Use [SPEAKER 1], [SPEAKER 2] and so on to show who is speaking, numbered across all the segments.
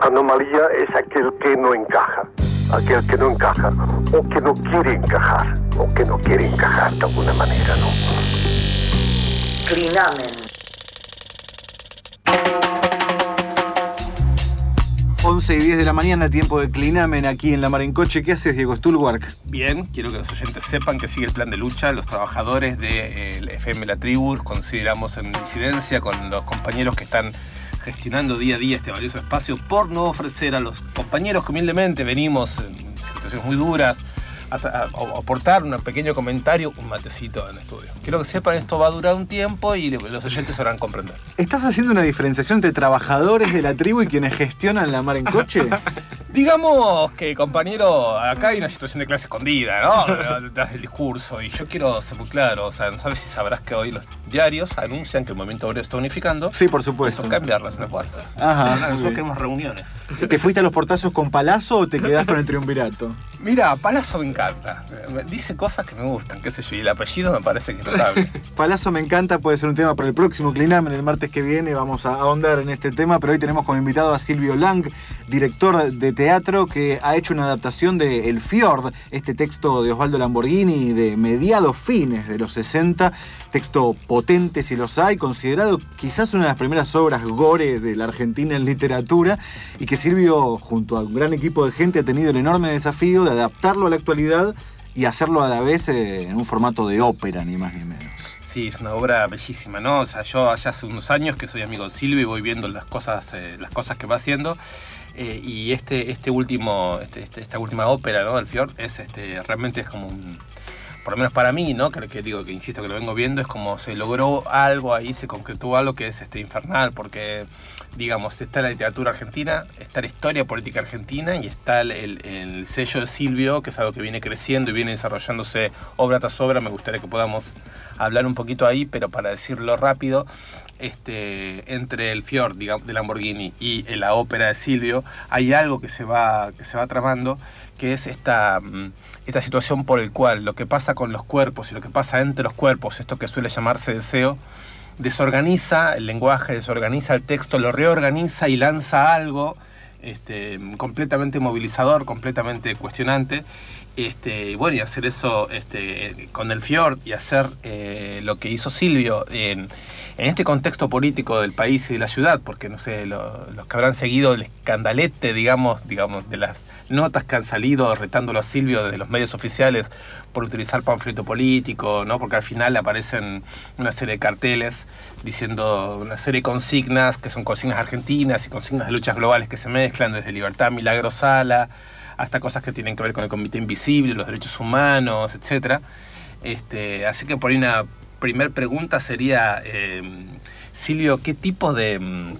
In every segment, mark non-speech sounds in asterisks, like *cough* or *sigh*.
[SPEAKER 1] Anomalía es aquel que no encaja, aquel que no encaja o que no quiere encajar o que no quiere encajar de alguna manera, ¿no?
[SPEAKER 2] Clinamen.
[SPEAKER 3] 11 y 10 de la mañana, tiempo de Clinamen aquí en La Mar en Coche. ¿Qué haces, Diego Stulwark?
[SPEAKER 4] Bien, quiero que los oyentes sepan que sigue el plan de lucha. Los trabajadores del FM La Tribu consideramos en disidencia con los compañeros que están gestionando día a día este valioso espacio por no ofrecer a los compañeros que humildemente venimos en situaciones muy duras a, aportar un pequeño comentario, un matecito en el estudio. Quiero que sepan esto va a durar un tiempo y los oyentes sabrán comprender.
[SPEAKER 3] ¿Estás haciendo una diferenciación entre trabajadores de la tribu y quienes gestionan La Mar en Coche? *laughs*
[SPEAKER 4] Digamos que, compañero, acá hay una situación de clase escondida, ¿no? *laughs* Detrás del discurso. Y yo quiero ser muy claro, o sea, no sabes si sabrás que hoy los diarios anuncian que el movimiento obrero está unificando.
[SPEAKER 3] Sí, por supuesto.
[SPEAKER 4] Eso cambia las fuerzas.
[SPEAKER 3] Ajá,
[SPEAKER 4] Nosotros
[SPEAKER 3] bien.
[SPEAKER 4] queremos reuniones.
[SPEAKER 3] ¿Te fuiste a los portazos con Palazzo o te quedás con el triunvirato?
[SPEAKER 4] Mira, Palazzo me encanta. Dice cosas que me gustan, qué sé yo. Y el apellido me parece que es notable. *laughs*
[SPEAKER 3] Palazzo me encanta, puede ser un tema para el próximo Clinamen, el martes que viene vamos a ahondar en este tema, pero hoy tenemos como invitado a Silvio Lang, director de teatro que ha hecho una adaptación de El Fjord, este texto de Osvaldo Lamborghini de mediados fines de los 60, texto potente si los hay, considerado quizás una de las primeras obras gore de la Argentina en literatura y que Silvio junto a un gran equipo de gente ha tenido el enorme desafío de adaptarlo a la actualidad y hacerlo a la vez eh, en un formato de ópera, ni más ni menos.
[SPEAKER 4] Sí, es una obra bellísima, ¿no? O sea, yo allá hace unos años que soy amigo de Silvio y voy viendo las cosas, eh, las cosas que va haciendo. Eh, y este, este último, este- este- esta última ópera, ¿no? Del Fjord, es este, realmente es como un, por lo menos para mí, ¿no? Que, que digo, que insisto que lo vengo viendo, es como se logró algo ahí, se concretó algo que es este infernal, porque digamos, está la literatura argentina, está la historia política argentina y está el, el- el sello de Silvio, que es algo que viene creciendo y viene desarrollándose obra tras obra. Me gustaría que podamos hablar un poquito ahí, pero para decirlo rápido, este, entre el Fjord de Lamborghini y la ópera de Silvio, hay algo que se va, que se va tramando, que es esta, mm, esta situación por el cual lo que pasa con los cuerpos y lo que pasa entre los cuerpos, esto que suele llamarse deseo, desorganiza el lenguaje, desorganiza el texto, lo reorganiza y lanza algo este, completamente movilizador, completamente cuestionante. Este, y bueno, y hacer eso este, con el Fjord y hacer eh, lo que hizo Silvio en, en este contexto político del país y de la ciudad, porque no sé, lo- los que habrán seguido el escandalete, digamos, digamos, de las notas que han salido retándolo a Silvio desde los medios oficiales por utilizar panfleto político, ¿no? Porque al final aparecen una serie de carteles diciendo una serie de consignas que son consignas argentinas y consignas de luchas globales que se mezclan desde Libertad Milagro Sala hasta cosas que tienen que ver con el Comité Invisible, los derechos humanos, etcétera. Este, así que por ahí una primer pregunta sería, eh, Silvio, ¿qué tipo de, mm,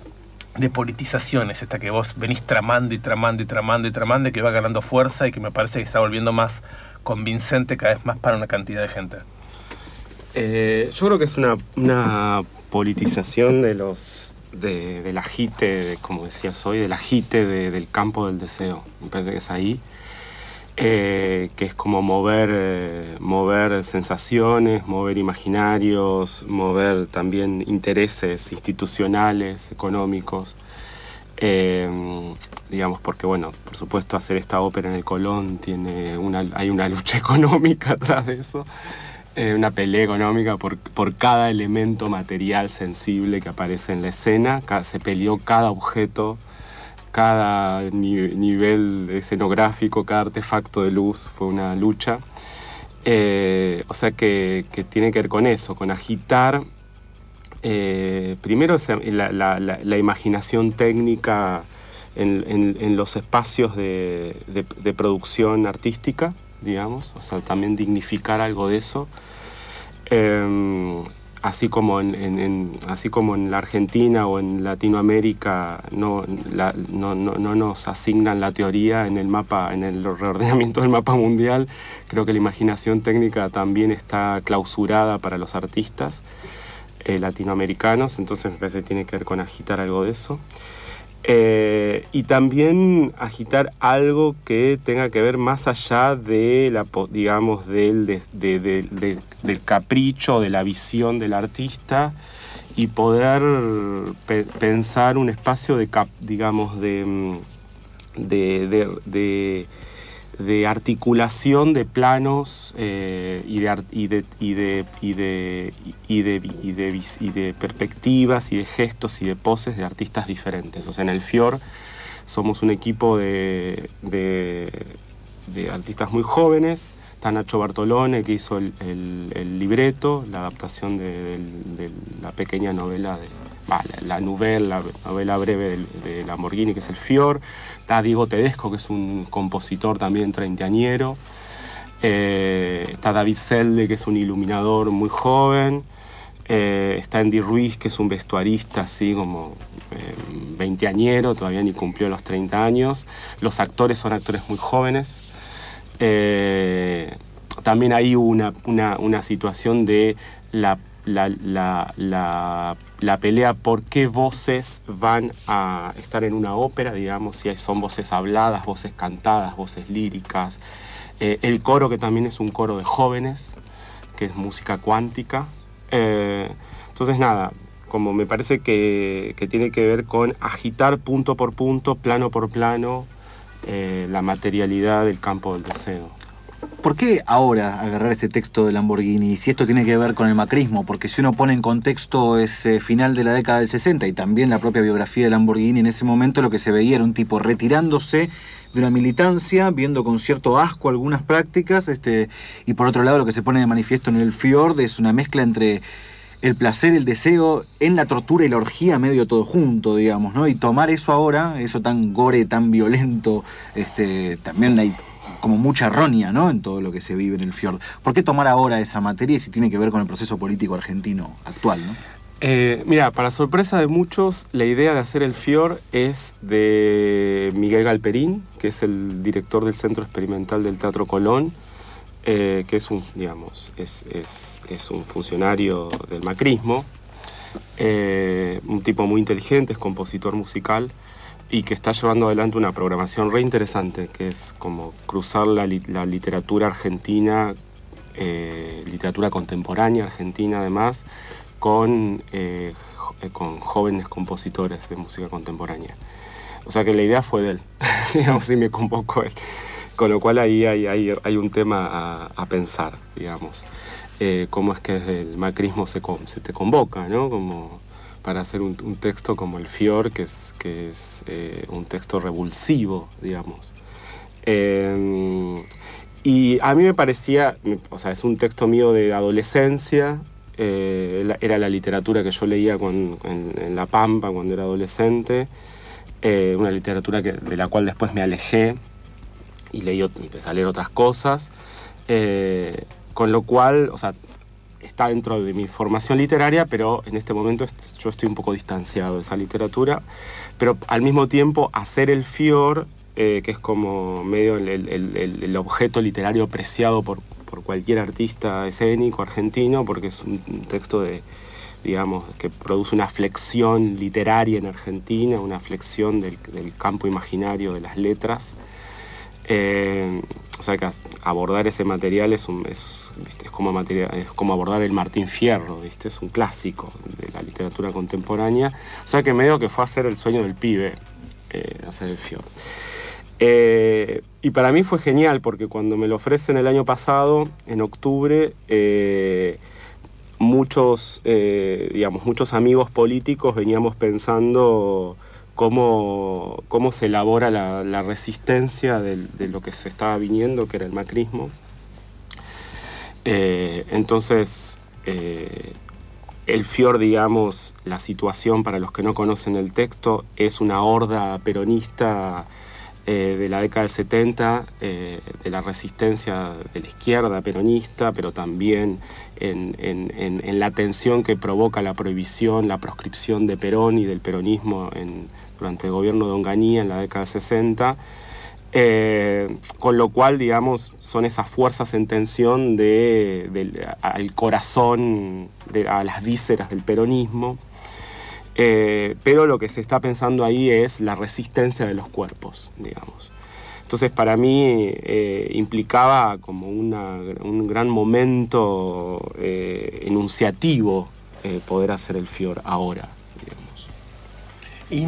[SPEAKER 4] de politización es esta que vos venís tramando y tramando y tramando y tramando y que va ganando fuerza y que me parece que está volviendo más convincente cada vez más para una cantidad de gente?
[SPEAKER 5] Eh, yo creo que es una, una politización de los de, del agite, de, como decías hoy, del agite de- del campo del deseo. Me parece que es ahí. Eh, que es como mover, eh, mover sensaciones, mover imaginarios, mover también intereses institucionales, económicos. Eh, digamos, porque bueno, por supuesto hacer esta ópera en el Colón tiene una, hay una lucha *laughs* económica atrás de eso, eh, una pelea económica por, por cada elemento material sensible que aparece en la escena, se peleó cada objeto, cada ni- nivel escenográfico, cada artefacto de luz, fue una lucha. Eh, o sea que, tiene que ver con eso, con agitar eh, primero la, imaginación técnica en, los espacios de producción artística, digamos, o sea, también dignificar algo de eso. Eh, así, como en, en- en- así como en la Argentina o en Latinoamérica no, la- no, no- no nos asignan la teoría en el mapa, en el reordenamiento del mapa mundial, creo que la imaginación técnica también está clausurada para los artistas eh, latinoamericanos, entonces me parece que tiene que ver con agitar algo de eso. Eh, y también agitar algo que tenga que ver más allá de la, digamos, del, de- de- de- de- del capricho, de la visión del artista y poder pensar un espacio de, digamos, de, mm, de, de, articulación de planos y, de, de, de, de, de, de, perspectivas y de gestos y de poses de artistas diferentes. O sea, en el FIOR somos un equipo de, de artistas muy jóvenes Está Nacho Bartolone, que hizo el, libreto, la adaptación de, la pequeña novela, de, la, novela, la novela breve de, Lamborghini, que es El Fior. Está Diego Tedesco, que es un compositor también treintañero. Eh, está David Selde, que es un iluminador muy joven. Eh, está Andy Ruiz, que es un vestuarista así como eh, veinteañero, todavía ni cumplió los 30 años. Los actores son actores muy jóvenes. Eh, también hay una, una, situación de la, la, pelea por qué voces van a estar en una ópera, digamos, si son voces habladas, voces cantadas, voces líricas. Eh, el coro, que también es un coro de jóvenes, que es música cuántica. Eh, entonces, nada, como me parece que, que, tiene que ver con agitar punto por punto, plano por plano, eh, la materialidad del campo del deseo.
[SPEAKER 3] ¿Por qué ahora agarrar este texto de Lamborghini? Si esto tiene que ver con el macrismo, porque si uno pone en contexto ese final de la década del 60 y también la propia biografía de Lamborghini, en ese momento lo que se veía era un tipo retirándose de una militancia, viendo con cierto asco algunas prácticas, este, y por otro lado lo que se pone de manifiesto en el Fjord es una mezcla entre el placer, el deseo en la tortura y la orgía medio todo junto, digamos, ¿no? Y tomar eso ahora, eso tan gore, tan violento, este, también hay como mucha errónea, ¿no? En todo lo que se vive en el fiord. ¿Por qué tomar ahora esa materia si tiene que ver con el proceso político argentino actual.
[SPEAKER 5] Eh, mira, para sorpresa de muchos, la idea de hacer el FIOR es de Miguel Galperín, que es el director del Centro Experimental del Teatro Colón, eh, que es un, digamos, es, un funcionario del macrismo, eh, un tipo muy inteligente, es compositor musical y que está llevando adelante una programación re interesante, que es como cruzar la, literatura argentina, eh, literatura contemporánea argentina además, con, con jóvenes compositores de música contemporánea. O sea que la idea fue de él, *laughs* digamos, si me convocó él. Con lo cual ahí hay, hay, un tema a, pensar, digamos. Eh, cómo es que desde el macrismo se, se te convoca, ¿no? Como para hacer un, texto como el Fior, que es, que es eh, un texto revulsivo, digamos. Em, y a mí me parecía, o sea, es un texto mío de adolescencia, eh, era la literatura que yo leía en, La Pampa cuando era adolescente, una literatura que, de la cual después me alejé y leí, empecé a leer otras cosas, eh, con lo cual, o sea, está dentro de mi formación literaria, pero en este momento yo estoy un poco distanciado de esa literatura, pero al mismo tiempo hacer el FIOR, eh, que es como medio el, objeto literario preciado por, por, cualquier artista escénico argentino, porque es un, texto de, digamos, que produce una flexión literaria en Argentina, una flexión del, del campo imaginario de las letras. Eh, o sea que abordar ese material es, es, como material, es como abordar el Martín Fierro, ¿viste? es un clásico de la literatura contemporánea. O sea que medio que fue hacer el sueño del pibe, eh, hacer el fior. Eh, y para mí fue genial porque cuando me lo ofrecen el año pasado, en octubre, muchos, digamos, muchos amigos políticos veníamos pensando cómo, cómo se elabora la, resistencia de, lo que se estaba viniendo, que era el macrismo. Eh, entonces, eh, el FIOR, digamos, la situación para los que no conocen el texto, es una horda peronista eh, de la década del 70, de la resistencia de la izquierda peronista, pero también en, la tensión que provoca la prohibición, la proscripción de Perón y del peronismo durante el gobierno de Onganía en la década de 60, eh, con lo cual, digamos, son esas fuerzas en tensión al corazón, a las vísceras del peronismo. Eh, pero lo que se está pensando ahí es la resistencia de los cuerpos, digamos. Entonces para mí eh, implicaba como un gran momento enunciativo eh, poder hacer el FIOR ahora,
[SPEAKER 4] Y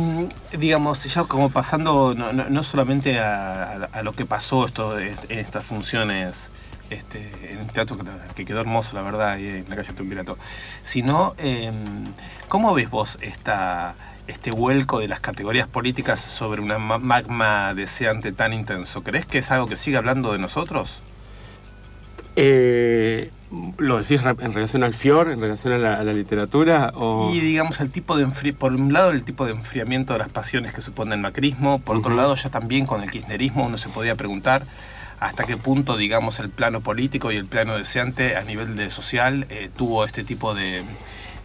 [SPEAKER 4] digamos, ya como pasando no, solamente a, lo que pasó esto, en estas funciones este, en un teatro que, quedó hermoso, la verdad, y en la calle Tumbirato, sino em, ¿cómo ves vos esta, este vuelco de las categorías políticas sobre una magma deseante tan intenso? ¿Crees que es algo que sigue hablando de nosotros?
[SPEAKER 5] Eh, ¿Lo decís en relación al FIOR, en relación a la, literatura?
[SPEAKER 4] Y digamos, el tipo de por un lado el tipo de enfriamiento de las pasiones que supone el macrismo, por otro lado ya también con el kirchnerismo uno se podía preguntar hasta qué punto, digamos, el plano político y el plano deseante a nivel de social eh, tuvo este tipo de,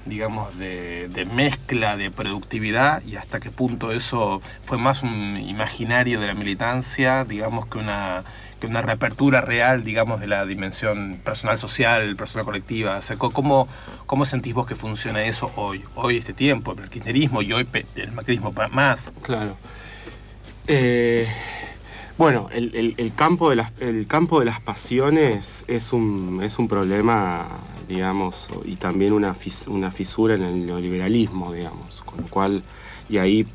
[SPEAKER 4] digamos, de, mezcla de productividad y hasta qué punto eso fue más un imaginario de la militancia, digamos, que una, que una reapertura real, digamos, de la dimensión personal social, personal colectiva. O ¿cómo, ¿cómo, sentís vos que funciona eso hoy? Hoy este tiempo, el kirchnerismo y hoy el macrismo más.
[SPEAKER 5] Claro. Eh, bueno, el, campo de las, el campo de las pasiones es un, es un problema digamos, y también una, una fisura en el neoliberalismo, digamos, con lo cual, y ahí,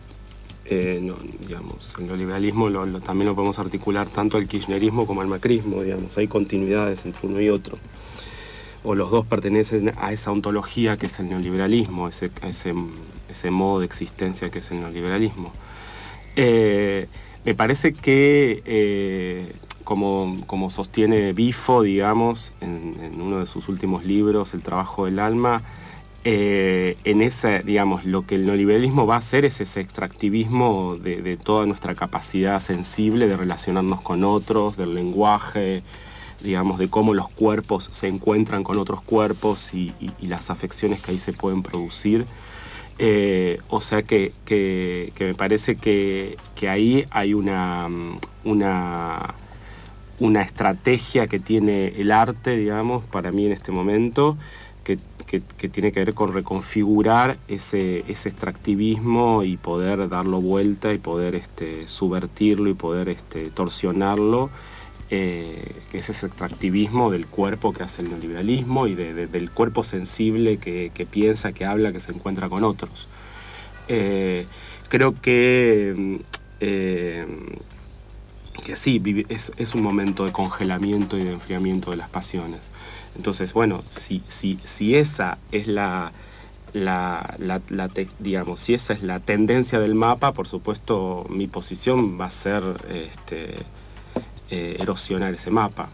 [SPEAKER 5] eh, digamos, el neoliberalismo también lo podemos articular tanto al kirchnerismo como al macrismo, digamos, hay continuidades entre uno y otro, o los dos pertenecen a esa ontología que es el neoliberalismo, ese, ese, ese modo de existencia que es el neoliberalismo. Eh, me parece que eh, como, sostiene Bifo, digamos, en, uno de sus últimos libros, El trabajo del alma, eh, en ese, digamos, lo que el neoliberalismo va a hacer es ese extractivismo de, toda nuestra capacidad sensible de relacionarnos con otros, del lenguaje, digamos, de cómo los cuerpos se encuentran con otros cuerpos y, las afecciones que ahí se pueden producir. Eh, o sea que, me parece que, que ahí hay una, una una estrategia que tiene el arte, digamos, para mí en este momento, que, tiene que ver con reconfigurar ese, ese, extractivismo y poder darlo vuelta y poder este, subvertirlo y poder este, torsionarlo. Eh, que es ese extractivismo del cuerpo que hace el neoliberalismo y del cuerpo sensible que, piensa, que habla, que se encuentra con otros. Eh, creo que mm, eh, que sí, es, un momento de congelamiento y de enfriamiento de las pasiones. Entonces, bueno, si, si, si esa es la, la, digamos, si esa es la tendencia del mapa, por supuesto mi posición va a ser este, eh, erosionar ese mapa.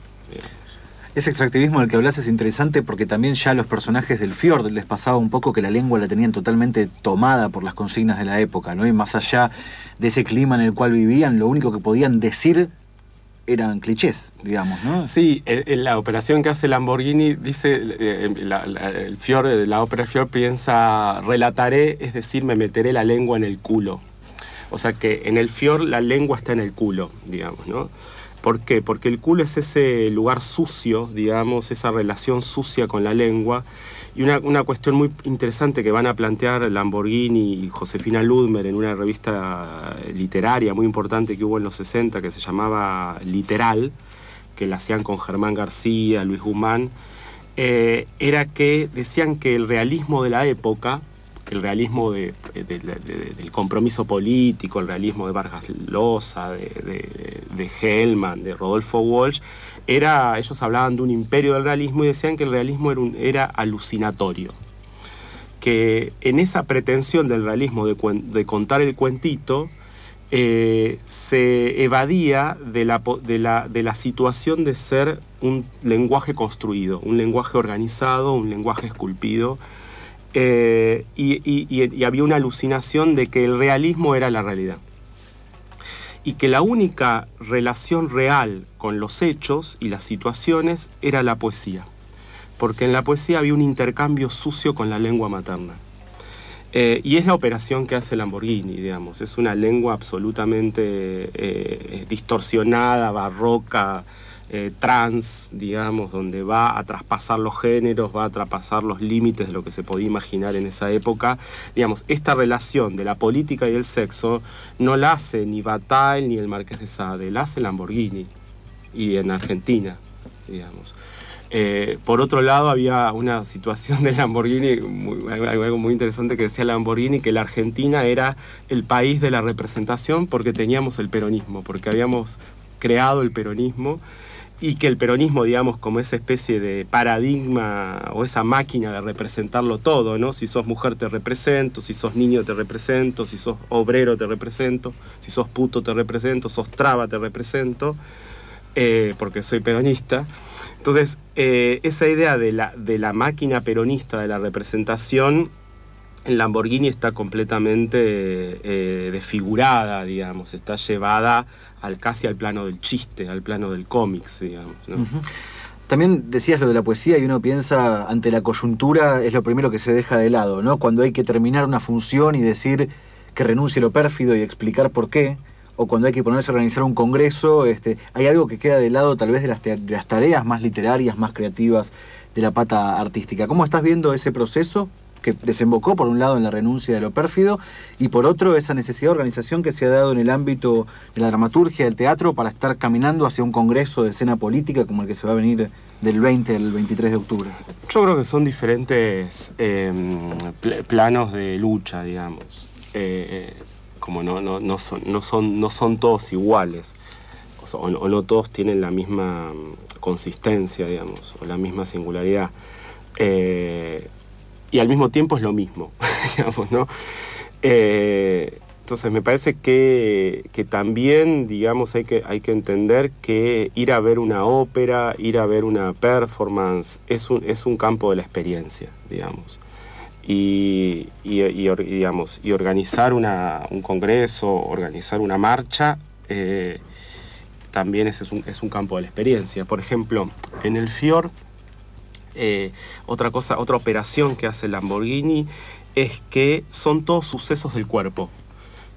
[SPEAKER 3] Ese extractivismo del que hablas es interesante porque también ya los personajes del Fjord les pasaba un poco que la lengua la tenían totalmente tomada por las consignas de la época, ¿no? Y más allá de ese clima en el cual vivían, lo único que podían decir eran clichés, digamos, ¿no?
[SPEAKER 5] Sí, en la operación que hace Lamborghini dice, eh, el Fjord, la ópera Fjord piensa, relataré, es decir, me meteré la lengua en el culo. O sea que en el Fjord la lengua está en el culo, digamos, ¿no? ¿Por qué? Porque el culo es ese lugar sucio, digamos, esa relación sucia con la lengua. Y una, cuestión muy interesante que van a plantear Lamborghini y Josefina Ludmer en una revista literaria muy importante que hubo en los 60 que se llamaba Literal, que la hacían con Germán García, Luis Guzmán, eh, era que decían que el realismo de la época el realismo del compromiso político, el realismo de Vargas Llosa, de, Hellman, de Rodolfo Walsh, era, ellos hablaban de un imperio del realismo y decían que el realismo era, alucinatorio. Que en esa pretensión del realismo de, contar el cuentito, eh, se evadía de la situación de ser un lenguaje construido, un lenguaje organizado, un lenguaje esculpido eh, y, había una alucinación de que el realismo era la realidad. Y que la única relación real con los hechos y las situaciones era la poesía. Porque en la poesía había un intercambio sucio con la lengua materna. Eh, y es la operación que hace Lamborghini, digamos. Es una lengua absolutamente eh, distorsionada, barroca, eh, trans, digamos, donde va a traspasar los géneros, va a traspasar los límites de lo que se podía imaginar en esa época. Digamos, esta relación de la política y el sexo no la hace ni Bataille ni el Marqués de Sade, la hace Lamborghini y en Argentina, digamos. Eh, por otro lado, había una situación de Lamborghini, algo muy interesante que decía Lamborghini, que la Argentina era el país de la representación porque teníamos el peronismo, porque habíamos creado el peronismo y que el peronismo, digamos, como esa especie de paradigma o esa máquina de representarlo todo, ¿no? Si sos mujer te represento, si sos niño te represento, si sos obrero te represento, si sos puto te represento, sos traba te represento, eh, porque soy peronista. Entonces, eh, esa idea de la, de la máquina peronista de la representación en Lamborghini está completamente eh, desfigurada, digamos, está llevada al, casi al plano del chiste, al plano del cómics, digamos.
[SPEAKER 3] También decías lo de la poesía y uno piensa ante la coyuntura es lo primero que se deja de lado, ¿no? Cuando hay que terminar una función y decir que renuncie lo pérfido y explicar por qué, o cuando hay que ponerse a organizar un congreso, este, hay algo que queda de lado tal vez de las, de las tareas más literarias, más creativas de la pata artística. ¿Cómo estás viendo ese proceso que desembocó por un lado en la renuncia de lo pérfido y por otro esa necesidad de organización que se ha dado en el ámbito de la dramaturgia, del teatro, para estar caminando hacia un congreso de escena política como el que se va a venir del 20 al 23 de octubre?
[SPEAKER 5] Yo creo que son diferentes em, planos de lucha, digamos. Eh, como no, no, no, son, no, son, no son todos iguales. O, no todos tienen la misma mm, consistencia, digamos, o la misma singularidad. Eh, y al mismo tiempo es lo mismo. *laughs* Eh, entonces me parece que, también, digamos, hay que, hay que entender que ir a ver una ópera, ir a ver una performance, es un, es un campo de la experiencia, digamos. Y, digamos, y organizar una, un congreso, organizar una marcha, eh, también es, un, es un campo de la experiencia. Por ejemplo, en el FIOR eh, otra cosa, otra operación que hace Lamborghini es que son todos sucesos del cuerpo,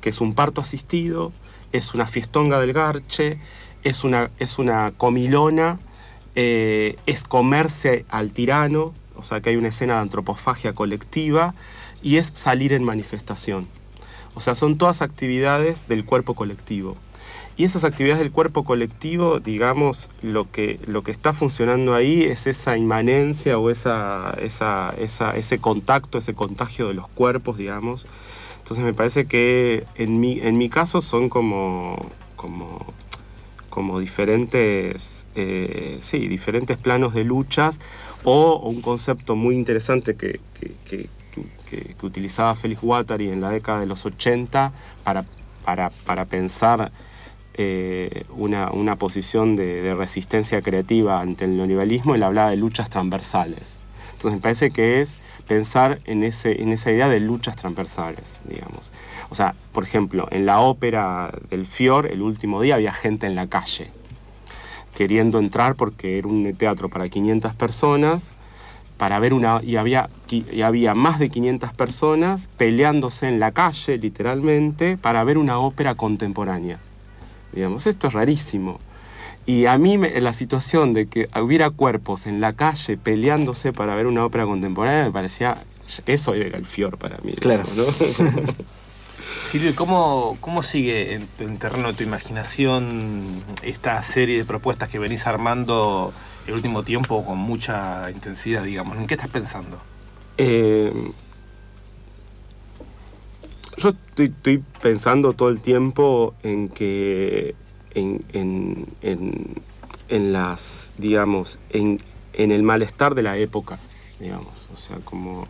[SPEAKER 5] que es un parto asistido, es una fiestonga del garche, es una, es una comilona, eh, es comerse al tirano, o sea que hay una escena de antropofagia colectiva, y es salir en manifestación. O sea, son todas actividades del cuerpo colectivo. Y esas actividades del cuerpo colectivo, digamos, lo que, lo que está funcionando ahí es esa inmanencia o esa, esa, ese contacto, ese contagio de los cuerpos, digamos. Entonces me parece que en mi, en mi caso son como, como, como diferentes, eh, sí, diferentes planos de luchas o un concepto muy interesante que, que, utilizaba Félix Guattari en la década de los 80 para, para, para pensar eh, una, posición de, resistencia creativa ante el neoliberalismo, él hablaba de luchas transversales. Entonces me parece que es pensar en, esa idea de luchas transversales, digamos. O sea, por ejemplo, en la ópera del Fior, el último día había gente en la calle, queriendo entrar porque era un teatro para 500 personas, para ver una, y había más de 500 personas peleándose en la calle, literalmente, para ver una ópera contemporánea. Digamos, esto es rarísimo. Y a mí la situación de que hubiera cuerpos en la calle peleándose para ver una ópera contemporánea me parecía, eso era el fior para mí.
[SPEAKER 3] Claro. ¿no? *laughs*
[SPEAKER 4] Silvio, ¿cómo, ¿cómo sigue en, en, terreno de tu imaginación esta serie de propuestas que venís armando el último tiempo con mucha intensidad, digamos? ¿En qué estás pensando?
[SPEAKER 5] Eh, yo estoy, pensando todo el tiempo en que en, las, digamos, en, el malestar de la época, digamos, o sea, como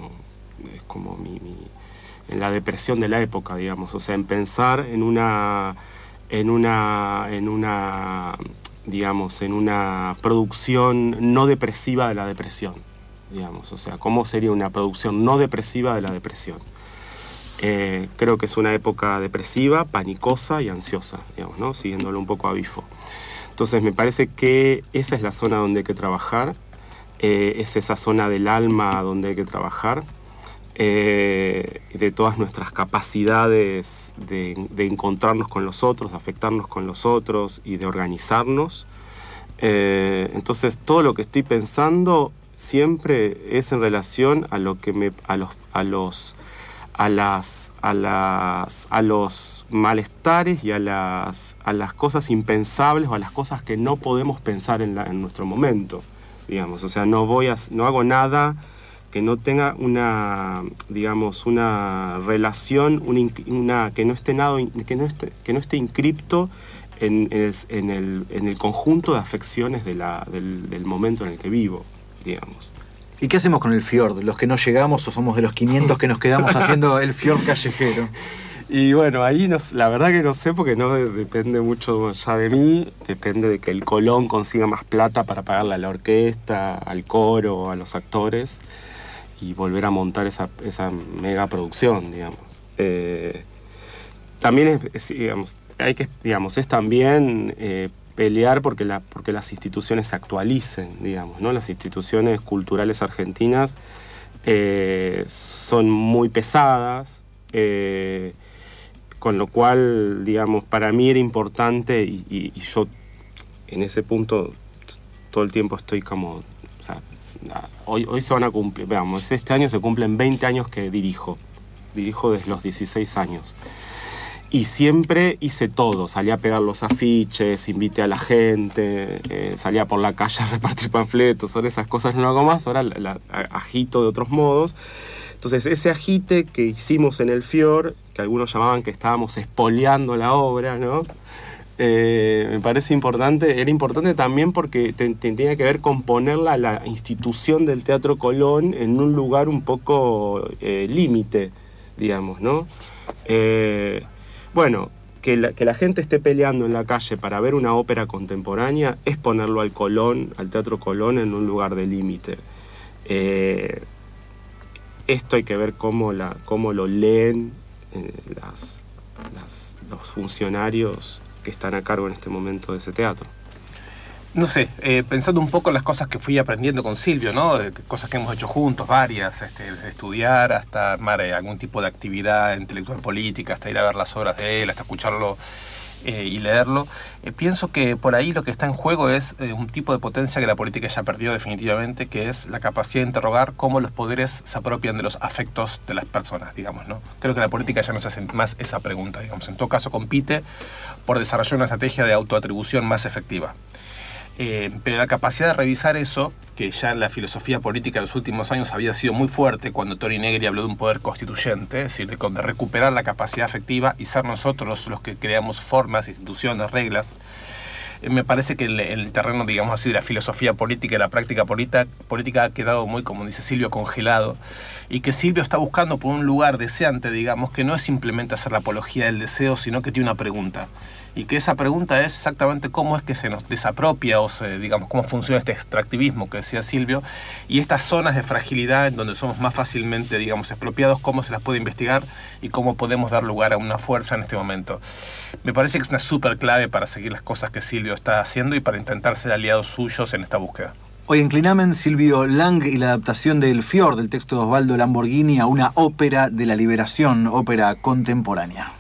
[SPEAKER 5] es como mi, en la depresión de la época, digamos, o sea, en pensar en una, en una, en una, digamos, en una producción no depresiva de la depresión, digamos, o sea, cómo sería una producción no depresiva de la depresión. Eh, creo que es una época depresiva, panicosa y ansiosa, digamos, ¿no? siguiéndolo un poco a Bifo. Entonces me parece que esa es la zona donde hay que trabajar, eh, es esa zona del alma donde hay que trabajar, eh, de todas nuestras capacidades de, encontrarnos con los otros, de afectarnos con los otros y de organizarnos. entonces todo lo que estoy pensando siempre es en relación a lo que me, a los, a los a, las, a, las, a los malestares y a las, a las cosas impensables o a las cosas que no podemos pensar en, en nuestro momento. digamos. O sea, no voy a, no hago nada que no tenga una, digamos, una relación, una, que no esté nada, que no esté, que no esté inscripto en, el, conjunto de afecciones del, del momento en el que vivo, digamos.
[SPEAKER 3] ¿Y qué hacemos con el fjord? ¿Los que no llegamos o somos de los 500 que nos quedamos haciendo *laughs* el fjord callejero?
[SPEAKER 5] Y bueno, ahí la verdad que no sé porque no depende mucho ya de mí, depende de que el Colón consiga más plata para pagarle a la orquesta, al coro, a los actores y volver a montar esa, esa mega producción, digamos. Eh, también es, digamos, hay que, digamos, es también eh, pelear porque, la, porque las instituciones se actualicen, digamos, ¿no? Las instituciones culturales argentinas eh, son muy pesadas, eh, con lo cual, digamos, para mí era importante y, yo en ese punto todo el tiempo estoy como, hoy, hoy se van a cumplir, veamos, este año se cumplen 20 años que dirijo, dirijo desde los 16 años. Y siempre hice todo, salía a pegar los afiches, invité a la gente, eh, salía por la calle a repartir panfletos, son esas cosas no hago más, ahora la, agito de otros modos. Entonces ese agite que hicimos en el FIOR, que algunos llamaban que estábamos espoleando la obra, ¿no? Eh, me parece importante, era importante también porque tenía que ver con ponerla la institución del Teatro Colón en un lugar un poco eh, límite, digamos, ¿no? Bueno, que la, gente esté peleando en la calle para ver una ópera contemporánea es ponerlo al Colón, al Teatro Colón, en un lugar de límite. Eh, esto hay que ver cómo, la, cómo lo leen eh, los funcionarios que están a cargo en este momento de ese teatro.
[SPEAKER 4] No sé, eh, pensando un poco en las cosas que fui aprendiendo con Silvio, ¿no? cosas que hemos hecho juntos, varias, este, estudiar, hasta armar eh, algún tipo de actividad intelectual política, hasta ir a ver las obras de él, hasta escucharlo eh, y leerlo. pienso que por ahí lo que está en juego es un tipo de potencia que la política ya perdió definitivamente, que es la capacidad de interrogar cómo los poderes se apropian de los afectos de las personas, digamos, ¿no? Creo que la política ya no se hace más esa pregunta, digamos. En todo caso compite por desarrollar una estrategia de autoatribución más efectiva. Eh, pero la capacidad de revisar eso, que ya en la filosofía política de los últimos años había sido muy fuerte cuando Tori Negri habló de un poder constituyente, es decir, de, recuperar la capacidad efectiva y ser nosotros los que creamos formas, instituciones, reglas, eh, me parece que el, el, terreno, digamos así, de la filosofía política y la práctica política ha quedado muy, como dice Silvio, congelado. Y que Silvio está buscando por un lugar deseante, digamos, que no es simplemente hacer la apología del deseo, sino que tiene una pregunta y que esa pregunta es exactamente cómo es que se nos desapropia o se, digamos, cómo funciona este extractivismo que decía Silvio y estas zonas de fragilidad en donde somos más fácilmente, digamos, expropiados, cómo se las puede investigar y cómo podemos dar lugar a una fuerza en este momento. Me parece que es una súper clave para seguir las cosas que Silvio está haciendo y para intentar ser aliados suyos en esta búsqueda.
[SPEAKER 3] Hoy en Clinamen, Silvio Lang y la adaptación del Fior del texto de Osvaldo Lamborghini a una ópera de la liberación, ópera contemporánea.